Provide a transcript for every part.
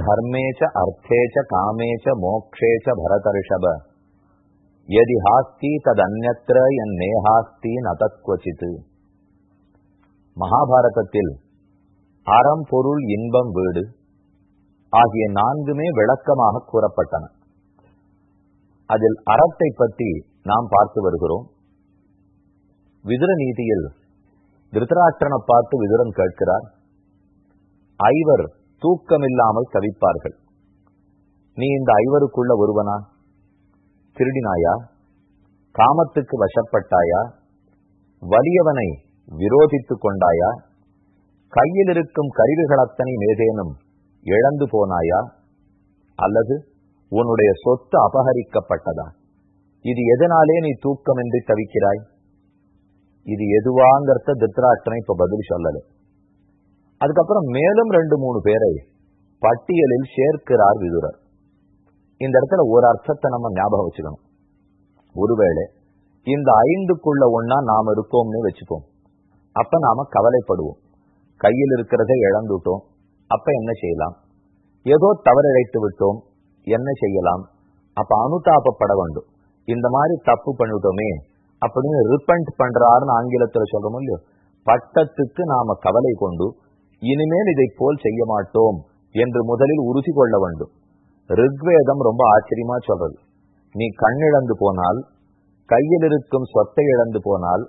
தர்மேச்ச அர்த்தேச்ச காமேச்ச மோக்ஷேச்ச பரதர்ஷப எதி ஹாஸ்தி ததன்யத்திர என் நேஹாஸ்தி நதத்வச்சித் மகாபாரதத்தில் அறம் பொருள் இன்பம் வீடு ஆகிய நான்குமே விளக்கமாக கூறப்பட்டன. அதில் அறத்தை பற்றி நாம் பார்த்து வருகிறோம். விதுர நீதியில் திருத்தராஷ்டிரனை பார்த்து விதுரன் கேட்கிறார் ஐவர் தூக்கமில்லாமல் தவிப்பார்கள். நீ இந்த ஐவருக்குள்ள ஒருவனா? திருடினாயா? காமத்துக்கு வசப்பட்டாயா? வலியவனை விரோதித்துக் கொண்டாயா? கையில் இருக்கும் கருவிகள் அத்தனை மேதேனும் இழந்து போனாயா? அல்லது உன்னுடைய சொத்து அபகரிக்கப்பட்டதா? இது எதனாலே நீ தூக்கமின்றி தவிக்கிறாய்? இது எதுவாங்கிறத திருத்தராட்சனை இப்ப பதில் சொல்லலை. அதுக்கப்புறம் மேலும் ரெண்டு மூணு பேரை பட்டியலில் சேர்க்கிறார் விதுரர். இந்த இடத்துல ஒரு அர்த்தத்தை நம்ம ஞாபகம் வச்சுக்கணும். ஒருவேளை இந்த ஐந்துக்குள்ள ஒன்னா நாம் இருக்கோம்னு வச்சுப்போம். அப்ப நாம கவலைப்படுவோம். கையில் இருக்கிறதை இழந்துட்டோம். அப்ப என்ன செய்யலாம்? ஏதோ தவறிழைத்து விட்டோம். என்ன செய்யலாம்? அப்ப அனுதாபப்பட வேண்டும். இந்த மாதிரி தப்பு பண்ணிட்டோமே அப்படின்னு ரிப்பண்ட் பண்றாருன்னு ஆங்கிலத்துல சொல்றோம் இல்லையோ? பட்டத்துக்கு நாம கவலை கொண்டு இனிமேல் இதை போல் செய்ய மாட்டோம் என்று முதலில் உறுதி கொள்ள வேண்டும். ரிக்வேதம் ரொம்ப ஆச்சரியமா சொல்றது. நீ கண்ணிழந்து போனால் கையில் இருக்கும் சொத்தை இழந்து போனால்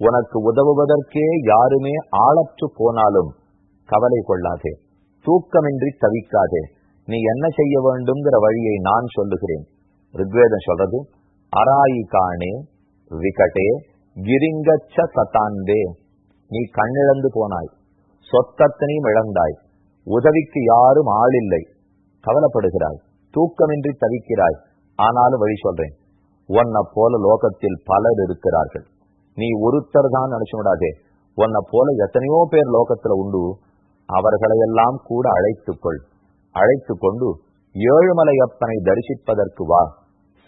உனக்கு உதவுவதற்கே யாருமே ஆளற்று போனாலும் கவலை கொள்ளாதே தூக்கமின்றி தவிக்காதே நீ என்ன செய்ய வேண்டும்ங்கிற வழியை நான் சொல்லுகிறேன். ரிக்வேதம் சொல்றது அராயி காணே விகட்டே கிரிங்கச்ச சதாந்தே நீ கண்ணிழந்து போனாய். சொத்தத்தனையும் இழந்தாய். உதவிக்கு யாரும் ஆளில்லை. கவலைப்படுகிறாய். தூக்கமின்றி தவிக்கிறாய். ஆனாலும் வழி சொல்றேன். உன்னை போல லோகத்தில் பலர் இருக்கிறார்கள். நீ ஒருத்தர் தான் நினைச்சு விடாதே. உன்னை போல எத்தனையோ பேர் லோகத்துல உண்டு. அவர்களையெல்லாம் கூட அழைத்துக்கொள். அழைத்து கொண்டு ஏழுமலையப்பனை தரிசிப்பதற்கு வா.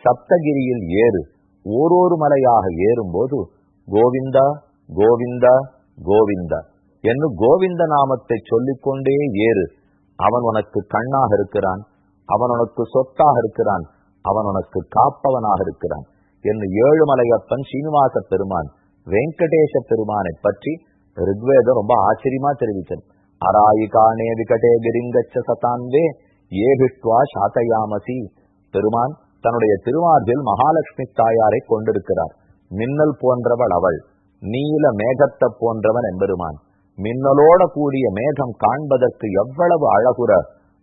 சப்தகிரியில் ஏறு. ஓரொரு மலையாக ஏறும்போது கோவிந்தா கோவிந்தா கோவிந்தா. என்று கோவிந்த நாமத்தை சொல்லிக்கொண்டே ஏறு. அவன் உனக்கு கண்ணாக இருக்கிறான். அவன் உனக்கு சொத்தாக இருக்கிறான். அவன் உனக்கு காப்பவனாக இருக்கிறான். என்று ஏழுமலையப்பன் சீனிவாச பெருமான் வெங்கடேச பெருமானை பற்றி ரிக்வேதம் ரொம்ப ஆச்சரியமா தெரிவித்தது. அராயிகானே விகடே கிரிங்கச்ச சதான்வே ஏபிஷ்டுவா சாத்தையாமசி. பெருமான் தன்னுடைய திருமார்பில் மகாலட்சுமி தாயாரை கொண்டிருக்கிறார். மின்னல் போன்றவள் அவள் நீல மேகத்தை போன்றவன் எம்பெருமான். மின்னலோட கூடிய மேகம் காண்பதற்கு எவ்வளவு அழகுற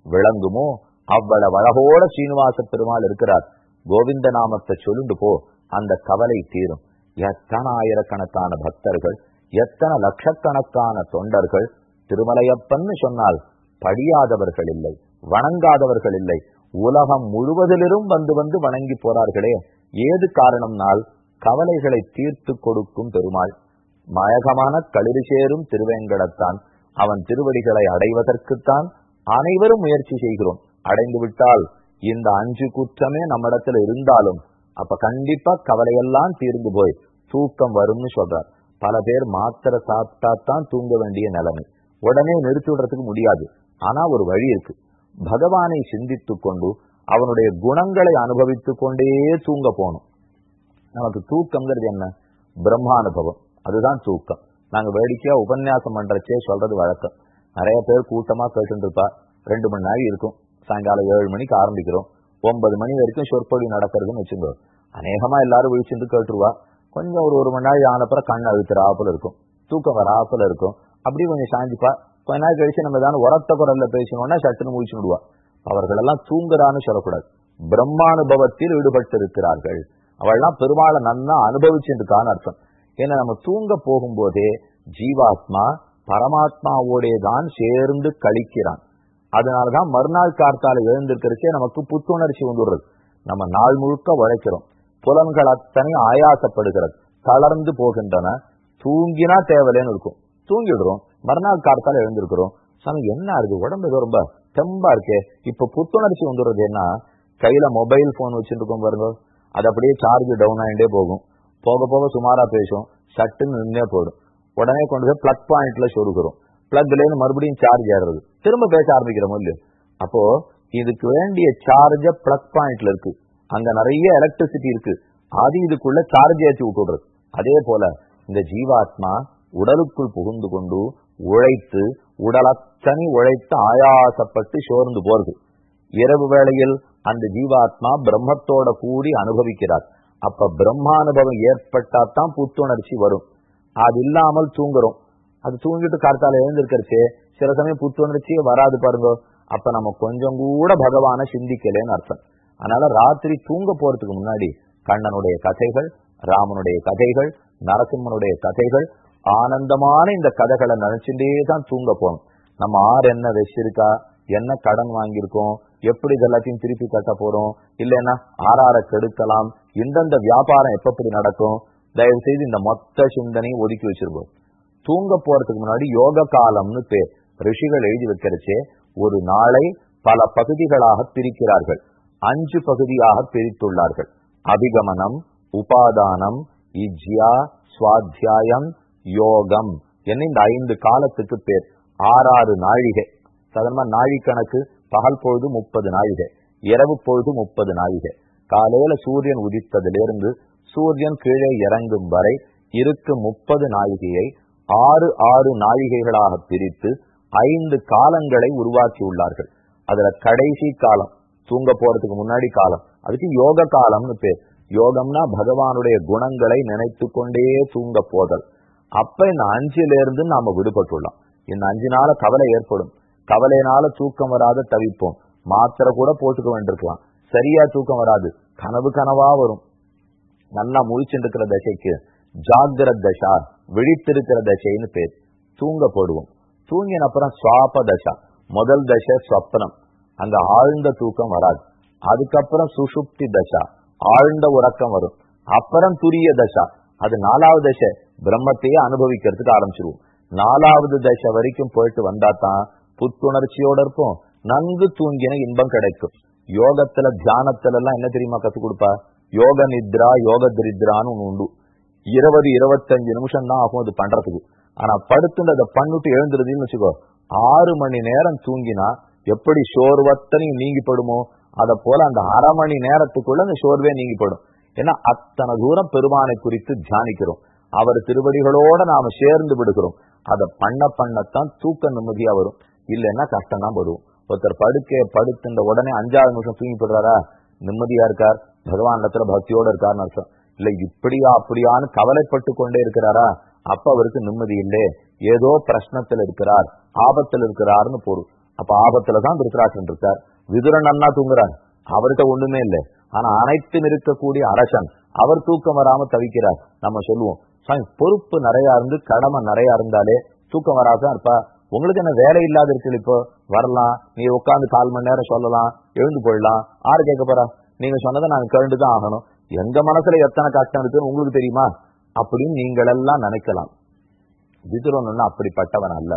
விளங்குமோ அவ்வளவு அழகோட சீனிவாச பெருமாள் இருக்கிறார். கோவிந்த நாமத்தை சொல்லுண்டு போ அந்த கவலை தீரும். எத்தனை ஆயிரக்கணக்கான பக்தர்கள் எத்தனை லட்சக்கணக்கான தொண்டர்கள் திருமலையப்பன்னு சொன்னால் படியாதவர்கள் இல்லை வணங்காதவர்கள் இல்லை உலகம் முழுவதிலும் வந்து வந்து வணங்கி போறார்களே. ஏது காரணம்னால் கவலைகளை தீர்த்து கொடுக்கும் பெருமாள். மயகமான களிறு சேரும் திருவேங்கடத்தான். அவன் திருவடிகளை அடைவதற்குத்தான் அனைவரும் முயற்சி செய்கிறோம். அடைந்து விட்டால் இந்த அஞ்சு குற்றமே நம்மிடத்துல இருந்தாலும் அப்ப கண்டிப்பா கவலையெல்லாம் தீர்ந்து போய் தூக்கம் வரும்னு சொல்றார். பல பேர் மாத்திரை சாப்பிட்டா தான் தூங்க வேண்டிய நிலைமை. உடனே நிறுத்தி விடுறதுக்கு முடியாது. ஆனா ஒரு வழி இருக்கு. பகவானை சிந்தித்து கொண்டு அவனுடைய குணங்களை அனுபவித்து கொண்டே தூங்க போகணும். நமக்கு தூக்கம்ங்கிறது என்ன? பிரம்மானுபவம். அதுதான் தூக்கம். நாங்க வேடிக்கையா உபன்யாசம் பண்றச்சே சொல்றது வழக்கம். நிறைய பேர் கூட்டமா கேட்டு இருப்பா ரெண்டு மணி நேரம் இருக்கும். சாயங்காலம் ஏழு மணிக்கு ஆரம்பிக்கிறோம். ஒன்பது மணி வரைக்கும் சொற்பொழி நடக்கிறதுன்னு வச்சுக்கோ. அநேகமா எல்லாரும் விழிச்சுட்டு கேட்டுருவா. கொஞ்சம் ஒரு ஒரு மணி நேரம் ஆனப்புறம் கண் அழுத்துறாப்புல இருக்கும். தூக்கம் வராப்புல இருக்கும். அப்படி கொஞ்சம் சாஞ்சிப்பா. கொஞ்ச நாள் கழிச்சு நம்ம ஏதாவது உரத்த குரல்ல பேசணும்னா சட்டுன்னு முடிச்சு விடுவா. அவர்கள் எல்லாம் தூங்குறான்னு சொல்லக்கூடாது. பிரம்மானுபவத்தில் ஈடுபட்டு இருக்கிறார்கள் அவள்லாம் பெருமாளை நன்னா அனுபவிச்சுருக்கான்னு அர்த்தம். ஏன்னா நம்ம தூங்க போகும்போதே ஜீவாத்மா பரமாத்மாவோடே தான் சேர்ந்து கழிக்கிறான். அதனாலதான் மறுநாள் கார்த்தால எழுந்திருக்கிறச்சே நமக்கு புத்துணர்ச்சி வந்துடுறது. நம்ம நாள் முழுக்க உழைக்கிறோம். புலன்கள் அத்தனை ஆயாசப்படுகிறது. தளர்ந்து போகின்றன. தூங்கினா தேவையில்லைன்னு இருக்கும். தூங்கிடுறோம். மறுநாள் கார்த்தால எழுந்திருக்கிறோம். சாமி என்ன இருக்கு உடம்பு ஏதோ ரொம்ப தெம்பா இருக்கே. இப்ப புத்துணர்ச்சி வந்துடுறது என்ன? கையில மொபைல் போன் வச்சுருக்கோம் பாருங்க. அது அப்படியே சார்ஜ் டவுன் ஆகிட்டே போகும். போக போக சுமாரா பேசும். சட்டுன்னு நின்றே போயிடும் உடனே கொண்டு போய் பிளக் பாயிண்ட்ல சொருகிறோம். பிளக்லேருந்து மறுபடியும் சார்ஜ் ஏறுறது. திரும்ப பேச ஆரம்பிக்கிறோம் இல்லையோ? அப்போ இதுக்கு வேண்டிய சார்ஜ பிளக் பாயிண்ட்ல இருக்கு. அங்க நிறைய எலக்ட்ரிசிட்டி இருக்கு. அது இதுக்குள்ள சார்ஜ் ஏற்றி விட்டுடுறது. அதே போல இந்த ஜீவாத்மா உடலுக்குள் புகுந்து கொண்டு உழைத்து உடலத்தனி உழைத்து ஆயாசப்பட்டு சோர்ந்து போறது. இரவு வேளையில் அந்த ஜீவாத்மா பிரம்மத்தோட கூடி அனுபவிக்கிறார். அப்ப பிரம்மானுபவம் ஏற்பட்டாதான் புத்துணர்ச்சி வரும். அது இல்லாமல் தூங்குறோம். அது தூங்கிட்டு கார்த்தால எழுந்திருக்கிறச்சே சில சமயம் புத்துணர்ச்சியே வராது பாருங்க. அப்ப நம்ம கொஞ்சம் கூட பகவான சிந்திக்கலன்னு அர்த்தம். அதனால ராத்திரி தூங்க போறதுக்கு முன்னாடி கண்ணனுடைய கதைகள் ராமனுடைய கதைகள் நரசிம்மனுடைய கதைகள் ஆனந்தமான இந்த கதைகளை நினைச்சுட்டே தான் தூங்க போகணும். நம்ம ஆறு என்ன வச்சிருக்கா? என்ன கடன் வாங்கியிருக்கோம்? எப்படி இதெல்லாத்தையும் திருப்பி கட்ட போறோம்? இல்லைன்னா ஆறார கெடுக்கலாம் எந்தெந்த வியாபாரம் எப்படி நடக்கும் தயவு செய்து இந்த மொத்த சிந்தனையும் ஒதுக்கி வச்சிருப்போம் தூங்க போறதுக்கு முன்னாடி யோக காலம்னு பேர். ரிஷிகள் எழுதி வைக்கிறச்சே ஒரு நாளை பல பகுதிகளாக பிரிக்கிறார்கள். அஞ்சு பகுதியாக பிரித்துள்ளார்கள். அபிகமனம் உபாதானம் இஜ்யா சுவாத்தியாயம் யோகம் என்ன இந்த ஐந்து காலத்துக்கு பேர். ஆறாறு நாழிகை. சாதாரணமா நாழி கணக்கு பகல் பொழுது முப்பது நாழிகை இரவு பொழுது முப்பது நாழிகை. காலையில சூரியன் உதித்ததிலிருந்து சூரியன் கீழே இறங்கும் வரை இருக்கும் முப்பது நாழிகையை ஆறு ஆறு நாழிகைகளாக பிரித்து ஐந்து காலங்களை உருவாக்கி உள்ளார்கள். அதுல கடைசி காலம் தூங்க போறதுக்கு முன்னாடி காலம். அதுக்கு யோக காலம்னு பேர். யோகம்னா பகவானுடைய குணங்களை நினைத்து கொண்டே தூங்க போதல். அப்ப இந்த அஞ்சுல இருந்து நாம விடுபட்டுள்ளோம். இந்த அஞ்சு நாள கவலை ஏற்படும். கவலையினால தூக்கம் வராத தவிப்போம். மாத்திரை கூட போட்டுக்க வேண்டியிருக்கலாம். சரியா தூக்கம் வராது. கனவு கனவா வரும். நல்லா முழிச்சுருக்கிற தசைக்கு ஜாகிர தசா விழித்திருக்கிற தசைன்னு பேர். தூங்க போடுவோம். தூங்கின அப்புறம் சுவாப தசா முதல் தசை சொப்பனம் அங்க ஆழ்ந்த தூக்கம் வராது. அதுக்கப்புறம் சுசுப்தி தசா ஆழ்ந்த உறக்கம் வரும். அப்புறம் துரிய தசா அது நாலாவது தசை. பிரம்மத்தையே அனுபவிக்கிறதுக்கு ஆரம்பிச்சிருவோம். நாலாவது தசை வரைக்கும் போயிட்டு வந்தா தான் புத்துணர்ச்சியோட இருப்போம். நன்கு தூங்கின இன்பம் கிடைக்கும். யோகத்துல தியானத்துல எல்லாம் என்ன தெரியுமா கத்து கொடுப்பா? யோக நித்ரா யோக திரித்ரான்னு ஒண்ணு உண்டு. இருபது இருபத்தஞ்சு நிமிஷம் தான் ஆகும் அது பண்றதுக்கு. ஆனா படுத்துட்டு அதை பண்ணிட்டு எழுந்துருதுன்னு வச்சுக்கோ ஆறு மணி நேரம் தூங்கினா எப்படி சோர்வத்தனையும் நீங்கிப்படுமோ அதை போல அந்த அரை மணி நேரத்துக்குள்ள அந்த சோர்வே நீங்கிப்படும் ஏன்னா அத்தனை தூரம் பெருமானை குறித்து தியானிக்கிறோம். அவர் திருவடிகளோட நாம சேர்ந்து விடுகிறோம். அதை பண்ண பண்ணத்தான் தூக்க நிம்மதியா வரும். இல்லைன்னா கஷ்டம் தான் வருவோம் ஒருத்தர் படுக்க படுத்துன்ற உடனே அஞ்சாவது நிமிஷம் தூங்கி போடுறாரா நிம்மதியா இருக்கார். பகவான் இடத்துல பக்தியோட இருக்காருன்னு அர்த்தம். இல்ல இப்படியா அப்படியான்னு கவலைப்பட்டு கொண்டே இருக்கிறாரா? அப்ப அவருக்கு நிம்மதி இல்லை. ஏதோ பிரச்சனத்தில் இருக்கிறார். ஆபத்தில் இருக்கிறார்னு பொருள். அப்ப ஆபத்துல தான் திருத்தராட்சன் இருக்கார். விதுரன் அண்ணா தூங்குறார். அவர்கிட்ட ஒண்ணுமே இல்லை. ஆனா அனைத்தும் இருக்கக்கூடிய அரசன் அவர் தூக்கம் வராம தவிக்கிறார். நம்ம சொல்லுவோம் சாமி பொறுப்பு நிறைய இருந்து கடமை நிறைய இருந்தாலே தூக்கம் வராதான் இருப்பா உங்களுக்கு என்ன வேலை இல்லாத இருக்கு இப்போ? வரலாம். நீ உட்காந்து கால் மணி நேரம் சொல்லலாம். எழுந்து போயிடலாம். ஆறு கேட்க போறா? நீங்க சொன்னதை நாங்க கேட்டு தான் ஆகணும். எங்க மனசுல எத்தனை கஷ்டம் இருக்குன்னு உங்களுக்கு தெரியுமா? அப்படின்னு நீங்கள் எல்லாம் நினைக்கலாம். விதுரன் அப்படிப்பட்டவன் அல்ல.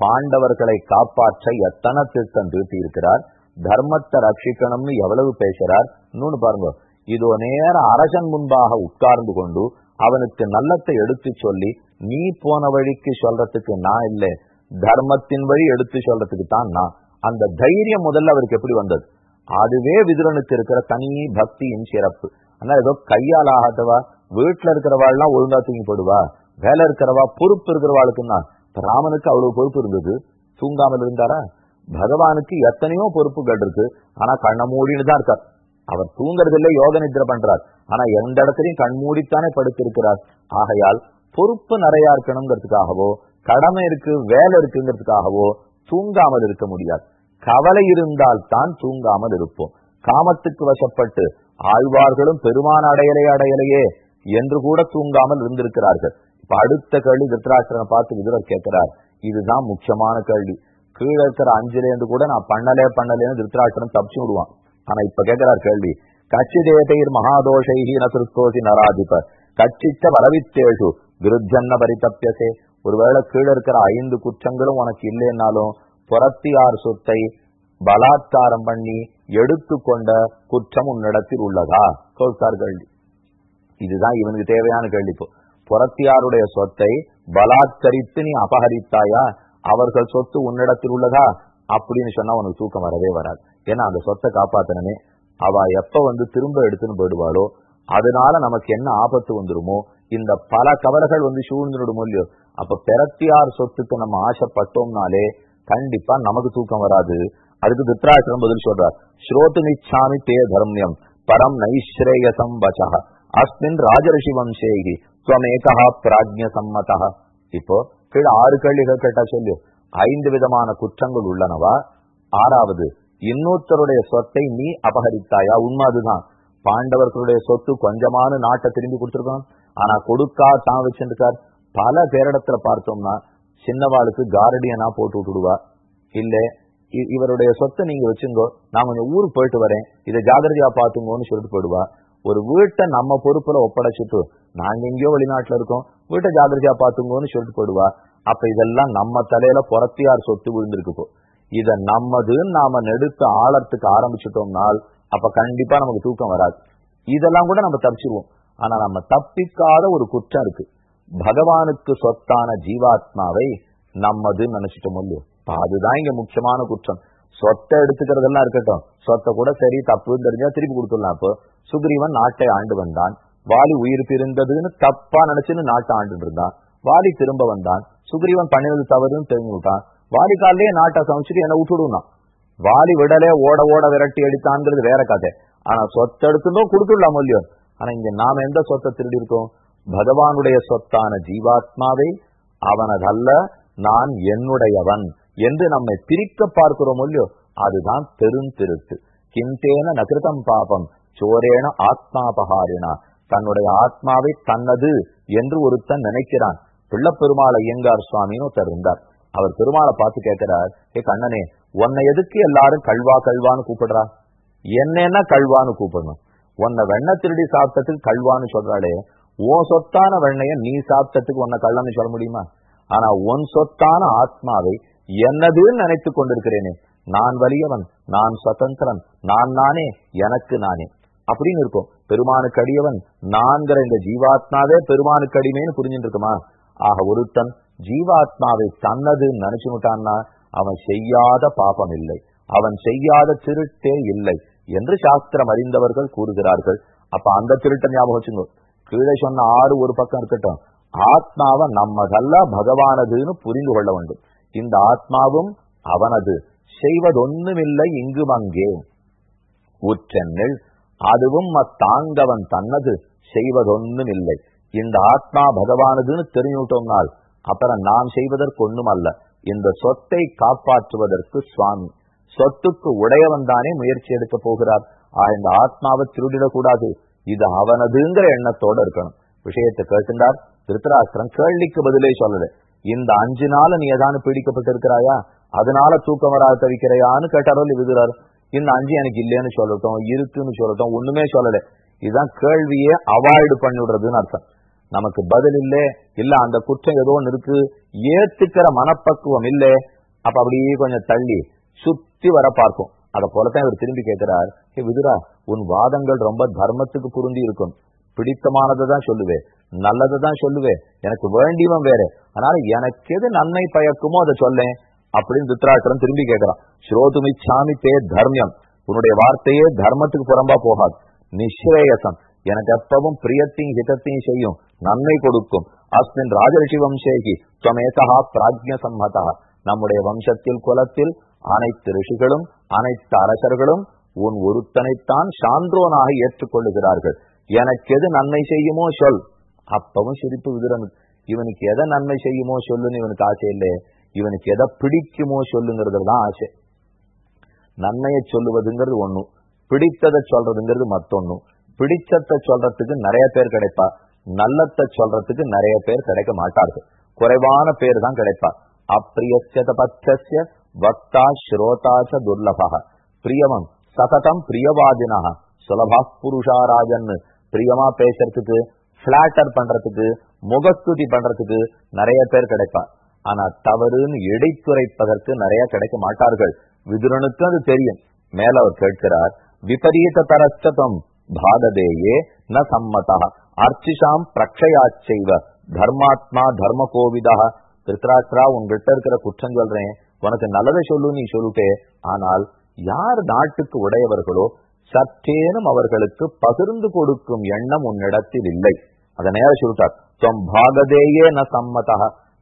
பாண்டவர்களை காப்பாற்ற எத்தனை திட்டம் தீட்டி இருக்கிறார் தர்மத்தை ரட்சிக்கணும்னு எவ்வளவு பேசுறார் இன்னொன்னு பாருங்க. இதோ நேரம் அரசன் முன்பாக உட்கார்ந்து கொண்டு அவனுக்கு நல்லத்தை எடுத்து சொல்லி நீ போன வழிக்கு சொல்றதுக்கு நான் இல்லை. தர்மத்தின் வழி எடுத்து சொல்றதுக்கு தான் நான். அந்த தைரியம் முதல்ல அவருக்கு எப்படி வந்தது? அதுவே விதுரனுக்கு இருக்கிற தனி பக்தியின் சிறப்பு. ஆனா ஏதோ கையால் ஆகாதவா வீட்டுல இருக்கிறவாள்லாம் ஒழுங்கா தூங்கி போடுவா? வேலை இருக்கிறவா? பொறுப்பு இருக்கிறவாளுக்குன்னா ராமனுக்கு அவ்வளவு பொறுப்பு இருந்தது. தூங்காமல் இருந்தாரா? பகவானுக்கு எத்தனையோ பொறுப்புகள் இருக்கு. ஆனா கண்ண மூடின்னு தான் இருக்கார். அவர் தூங்குறது யோக நிதிரை பண்றார். ஆனா எந்த இடத்துலயும் கண் மூடித்தானே படுத்திருக்கிறார். ஆகையால் பொறுப்பு நிறைய இருக்கணுங்கிறதுக்காகவோ கடமை இருக்கு வேலை இருக்குங்கிறதுக்காகவோ தூங்காமல் இருக்க முடியாது. கவலை இருந்தால் தான் தூங்காமல் இருப்போம். காமத்துக்கு வசப்பட்டு ஆழ்வார்களும் பெருமான அடையலை அடையலையே என்று கூட தூங்காமல் இருந்திருக்கிறார்கள். இப்ப அடுத்த கேள்வி திருத்தராட்சரனை பார்த்து விதுரர் கேட்கிறார். இதுதான் முக்கியமான கேள்வி. கீழே இருக்கிற அஞ்சுல கூட நான் பண்ணலே பண்ணலேன்னு திருத்தராஷ்டிரன் தப்பிச்சு விடுவான். ஆனா இப்ப கேட்கிறார் கேள்வி. கட்சி தேதையர் மகாதோஷைஹி நசுத்தோசி நராதிபர் கட்சித்த வரவித்தேஷு விருத்தன்ன பரிதப்பியசே ஒருவேளை கீழே இருக்கிற ஐந்து குற்றங்களும் உனக்கு இல்லைன்னாலும் புறத்தியார் சொத்தை பலாத்காரம் பண்ணி எடுத்துக்கொண்ட குற்றம் உன்னிடத்தில் உள்ளதா? சொல்றார் கேள்வி. இதுதான் இவனுக்கு தேவையான கேள்வி. இப்போ புறத்தியாருடைய சொத்தை பலாத்கரித்து நீ அபகரித்தாயா? அவர்கள் சொத்து உன்னிடத்தில் உள்ளதா? அப்படின்னு சொன்னா உனக்கு தூக்கம் வரவே வராது. ஏன்னா அந்த சொத்தை காப்பாத்தனமே அவ எப்ப வந்து திரும்ப எடுத்துன்னு போயிடுவாளோ அதனால நமக்கு என்ன ஆபத்து வந்துருமோ இந்த பல கவலைகள் வந்து சூழ்ந்துடுமோ இல்லையோ அப்ப பெறத்தியார் சொத்துக்கு நம்ம ஆசைப்பட்டோம்னாலே கண்டிப்பா நமக்கு தூக்கம் வராது. அதுக்கு திருத்தராசிரம் பதில் சொல்றார். ஸ்ரோதுமிச்சாமி தே தர்மியம் பரம் நைஸ்ரேயசம் வச்சா அஸ்மின் ராஜரிஷி வம்சேகி துவமேகா பிராஜ்ய சம்மதா இப்போ கீழே ஆறு கேள்விகள் கேட்டா சொல்லு. ஐந்து விதமான குற்றங்கள் உள்ளனவா? ஆறாவது இன்னொருத்தருடைய சொத்தை நீ அபகரித்தாயா? உண்மை அதுதான். பாண்டவர்களுடைய சொத்து கொஞ்சமான நாட்டை திரும்பி கொடுத்துருக்கான் ஆனா கொடுக்கா தான் வச்சிருக்கார். பல பேரிடத்துல பார்த்தோம்னா சின்னவாளுக்கு கார்டியனா போட்டு விட்டுடுவா. இல்ல இவருடைய சொத்தை நீங்க வச்சுங்கோ நான் கொஞ்சம் ஊருக்கு போயிட்டு வரேன் இதை ஜாகிரதையா பாத்துங்கோன்னு சொல்லிட்டு போயிடுவா. ஒரு வீட்டை நம்ம பொறுப்புல ஒப்படைச்சிட்டு நாங்க எங்கேயோ வெளிநாட்டுல இருக்கோம் வீட்டை ஜாகிரதையா பாத்துங்கோன்னு சொல்லிட்டு போயிடுவா. அப்ப இதெல்லாம் நம்ம தலையில புறத்தியார் சொத்து விழுந்திருக்கு இத நம்மதுன்னு நாம நெடுத்து ஆழத்துக்கு ஆரம்பிச்சிட்டோம்னால் அப்ப கண்டிப்பா நமக்கு தூக்கம் வராது. இதெல்லாம் கூட நம்ம தப்பிச்சிருவோம். ஆனா நம்ம தப்பிக்காத ஒரு குற்றம் இருக்கு. பகவானுக்கு சொத்தான ஜீவாத்மாவை நம்மதுன்னு நினைச்சிட்டோம் இல்லையோ? அதுதான் இங்க முக்கியமான குற்றம். சொத்தை எடுத்துக்கிறதெல்லாம் இருக்கட்டும். சொத்தை கூட சரி தப்புன்னு தெரிஞ்சா திருப்பி கொடுத்துடலாம். அப்போ சுக்ரீவன் நாட்டை ஆண்டு வந்தான். வாலி உயிர் பிரிந்ததுன்னு தப்பா நினைச்சுன்னு நாட்டை ஆண்டு இருந்தான். வாலி திரும்ப வந்தான். சுக்ரீவன் பண்ணினது தவறுன்னு தெரிஞ்சு விட்டான். வாலி காலையே நாட்டை சமைச்சிட்டு என்ன விட்டுடுனான் வாலி விடலே ஓட ஓட விரட்டி அடித்தான்ங்கிறது வேற கதை. ஆனா சொத்தை எடுத்துட்டோம் கொடுத்துடலாம் இல்லையோ? ஆனா இங்க நாம எந்த சொத்தை திருடி இருக்கோம்? பகவானுடைய சொத்தான ஜீவாத்மாவை அவனதல்ல நான் என்னுடையவன் என்று நம்மை பிரிக்க பார்க்கிறோம் இல்லையோ அதுதான் பெருந்திருட்டு கிந்தேன நகிருதம் பாபம் சோரேன ஆத்மாபகாரினா தன்னுடைய ஆத்மாவை தன்னது என்று ஒருத்தன் நினைக்கிறான். பிள்ளப்பெருமாள் ஐயங்கார் சுவாமின்னு ஒருத்தர் இருந்தார். அவர் பெருமாளை பார்த்து கேட்கிறார் ஏ கண்ணனே உன்னை எதுக்கு எல்லாரும் கல்வா கல்வான்னு கூப்பிடுறா? என்னன்னா கல்வான்னு கூப்பிடணும். உன்னை வெண்ண திருடி சாப்பிட்டதுக்கு கல்வான்னு சொல்றாளே உன் சொத்தான வெண்ணைய நீ சாப்பிட்டதுக்கு உன்னை கள்ளன்னு சொல்ல முடியுமா? ஆனா உன் சொத்தான ஆத்மாவை என்னதுன்னு நினைத்து கொண்டிருக்கிறேனே. நான் வலியவன் நான் சுதந்திரன் நான் நானே எனக்கு நானே. அப்படின்னு இருக்கும். பெருமானுக்கு அடியவன் நான்கிற இந்த ஜீவாத்மாவே பெருமானுக்கு அடிமைன்னு புரிஞ்சுட்டு இருக்குமா? ஆக ஒருத்தன் ஜீவாத்மாவை தன்னது நினைச்சுட்டான்னா அவன் செய்யாத பாபம் இல்லை. அவன் செய்யாத திருட்டே இல்லை என்று சாஸ்திரம் அறிந்தவர்கள் கூறுகிறார்கள். அப்ப அந்த திருட்டை ஞாபகம் வச்சுங்க கீழே சொன்ன ஆறு ஒரு பக்கம் இருக்கட்டும். ஆத்மாவை நம்மதல்ல பகவானதுன்னு புரிந்து கொள்ள வேண்டும். இந்த ஆத்மாவும் அவனது. செய்வதொன்னுமில்லை இங்கும் அங்கே. உற்றெண்ணில் அதுவும் அத்தாங்கவன் தன்னது. செய்வதொன்னுமில்லை இந்த ஆத்மா பகவானதுன்னு தெரிஞ்சுட்டோம்னால் அப்புறம் நாம் செய்வதற்கு ஒண்ணும் அல்ல இந்த சொத்தை காப்பாற்றுவதற்கு சுவாமி. சொத்துக்கு உடையவன் தானே முயற்சி எடுக்க போகிறார். இந்த ஆத்மாவை திருடிடக்கூடாது. இது அவனதுங்கிற எண்ணத்தோட இருக்கணும் விஷயத்தை கேட்டுண்டார் திருத்தராஸ்திரம் கேள்விக்கு பதிலே சொல்லல இந்த அஞ்சு நாள் நீ ஏதானு பீடிக்கப்பட்டிருக்கிறாயா அதனால தூக்கம் வராது தவிக்கிறையான்னு கேட்டாரோ விதுறாரு இந்த அஞ்சு எனக்கு இல்லைன்னு சொல்லட்டும் இருக்குன்னு சொல்லட்டும் ஒண்ணுமே சொல்லல இதுதான் கேள்வியே அவாய்டு பண்ணி விடுறதுன்னு அர்த்தம் நமக்கு பதில் இல்லை இல்ல அந்த குற்றம் ஏதோ ஒன்று இருக்கு ஏத்துக்கிற மனப்பக்குவம் இல்லை அப்ப அப்படியே கொஞ்சம் தள்ளி சுத்தி வர பார்க்கும் அத போலத்தான் இவர் திரும்பி கேட்கிறார் ஏ விதுரா உன் வாதங்கள் ரொம்ப தர்மத்துக்கு புரிந்து இருக்கும். பிடித்தமானதை தான் சொல்லுவேன் நல்லதை தான் சொல்லுவேன் எனக்கு வேண்டியவன் வேற. அதனால எனக்கு எது நன்மை பயக்குமோ அதை சொல்லேன். அப்படின்னு துத்ராட்டம் திரும்பி கேட்கிறான் ஸ்ரோதுமிச்சாமி தே தர்மியம். உன்னுடைய வார்த்தையே தர்மத்துக்கு புறம்பா போகாது. நிஸ்ரேயசம் எனக்கு எப்பவும் பிரியத்தையும் ஹிதத்தையும் செய்யும். நன்மை கொடுக்கும். அஸ்மின் ராஜரிஷி வம்சேகி துவமேசா பிராஜ்ய சம்மதா நம்முடைய வம்சத்தில் குலத்தில் அனைத்து ரிஷிகளும் அனைத்து அரசர்களும் உன் ஒருத்தனைத்தான் சான்றோனாக ஏற்றுக்கொள்ளுகிறார்கள். எனக்கு எது நன்மை செய்யுமோ சொல். அப்பவும் சிரிப்பு விதுரன். இவனுக்கு எதை நன்மை செய்யுமோ சொல்லுன்னு இவனுக்கு ஆசை இல்லை. இவனுக்கு எதை பிடிக்குமோ சொல்லுங்கிறது தான் ஆசை. நன்மையை சொல்லுவதுங்கிறது ஒண்ணு. பிடித்ததை சொல்றதுங்கிறது மத்தொன்னும் பிடிச்சத்தை சொல்றதுக்கு நிறைய பேர் கிடைப்பா. நல்லத்தை சொல்றதுக்கு நிறைய பேர் கிடைக்க மாட்டார்கள். குறைவான பேர் தான் கிடைப்பா. அப்பிரியசிய பட்சசிய வக்தா ஸ்ரோதாச்ச துர்லபா பிரியமம் சததம் பிரியவாதினா சுலபா புருஷாராஜன் பிரியமா பேசுறதுக்கு பிளாட்டர் பண்றதுக்கு முகஸ்துதி பண்றதுக்கு நிறைய பேர் கிடைப்பார். ஆனா தவறுன்னு இடைத்துரைப்பதற்கு நிறைய கிடைக்க மாட்டார்கள். விதுரனுக்கு அது தெரியும். மேல அவர் கேட்கிறார் விபரீத தரஸ்தம் பாததேயே ந சம்மதா। அர்ச்சிஷாம் பிரக்ஷயாச்சைவ தர்மாத்மா தர்ம கோவிதா திருத்தராஷ்டிரா உங்ககிட்ட இருக்கிற குற்றம் சொல்றேன். உனக்கு நல்லதை சொல்லு நீ சொல்லிட்டே. ஆனால் யார் நாட்டுக்கு உடையவர்களோ சற்றேனும் அவர்களுக்கு பகிர்ந்து கொடுக்கும் எண்ணம் உன்னிடத்தில் இல்லை. அதை நேரம் சொல்லிட்டார் தொம் பாகதேயே ந சம்மதா.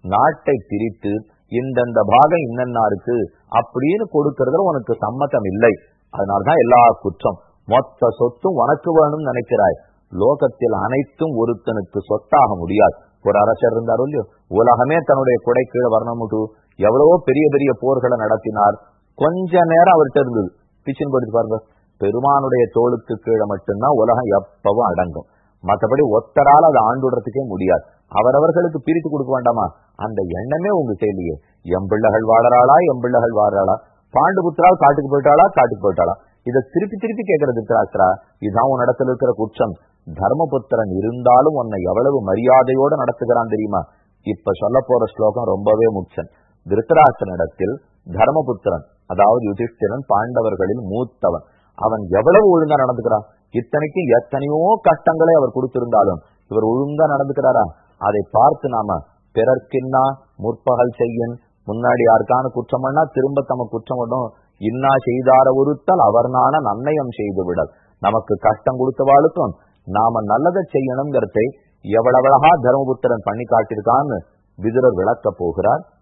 நாட்டை பிரித்து இந்தந்த பாகம் இன்னன்னாருக்கு அப்படின்னு கொடுக்கறதுல உனக்கு சம்மதம் இல்லை. அதனால்தான் எல்லா குற்றம். மொத்த சொத்தும் உனக்கு வேணும்னு நினைக்கிறாய். லோகத்தில் அனைத்தும் ஒருத்தனுக்கு சொத்தாக முடியாது. ஒரு அரசர் இருந்தாரோ இல்லையோ உலகமே தன்னுடைய குடை கீழே வரணும்ட்டு எவ்வளவோ பெரிய பெரிய போர்களை நடத்தினார். கொஞ்ச நேரம் அவர்கிட்ட இருந்தது. பிச்சின் படித்து பாருங்க. பெருமானுடைய தோளுக்கு கீழே மட்டும்தான் உலகம் எப்பவும் அடங்கும். மற்றபடி ஒத்தரால் அதை ஆண்டுடுறதுக்கே முடியாது. அவரவர்களுக்கு பிரித்து கொடுக்க வேண்டாமா? அந்த எண்ணமே உங்க செயலியே எம்பிள்ளைகள் வாழறாளா? எம்பிள்ளைகள் வாழறாளா? பாண்டு புத்திரால் காட்டுக்கு போயிட்டாளா? காட்டுக்கு போயிட்டாளா? இதை திருப்பி திருப்பி கேட்கறது திருத்தராஷ்டிரா இதுதான் உன் இருக்கிற குற்றம். தர்மபுத்திரன் இருந்தாலும் உன்னை எவ்வளவு மரியாதையோட நடத்துகிறான் தெரியுமா? இப்ப சொல்ல போற ஸ்லோகம் ரொம்பவே முக்கியம். திருத்தராஷ்டிரனிடத்தில் தர்மபுத்திரன் அதாவது யுதிஷ்டிரன் பாண்டவர்களில் மூத்தவன். அவன் எவ்வளவு ஒழுங்கா நடந்துக்கிறான் இத்தனைக்கு எத்தனையோ கஷ்டங்களை அவர் கொடுத்திருந்தாலும் இவர் ஒழுங்கா நடந்துக்கிறாரா? அதை பார்த்து நாம பிறர்க்கின்னா முற்பகல் செய்யன் முன்னாடி யாருக்கான குற்றம் பண்ணா திரும்ப தம குற்றம் பண்ணும். இன்னா செய்தார ஒருத்தல் அவர் நான நன்னயம் செய்து விடல். நமக்கு கஷ்டம் கொடுத்தவாளுக்கும் நாம நல்லதை செய்யணுங்கிறதை எவ்வளவழகா தர்மபுத்திரன் பண்ணி காட்டியிருக்கான்னு விதுரர் விளக்க போகிறார்.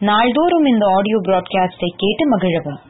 நாள்தோறும் இந்த ஆடியோ பிராட்காஸ்டை கேட்டு மகிழவும்